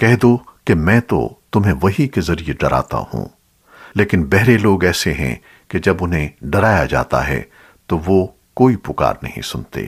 کہہ دو کہ میں تو تمہیں وہی کے ذریعے ڈراتا ہوں۔ لیکن بہرے لوگ ایسے ہیں کہ جب انہیں ڈرایا جاتا ہے تو وہ کوئی پکار نہیں سنتے۔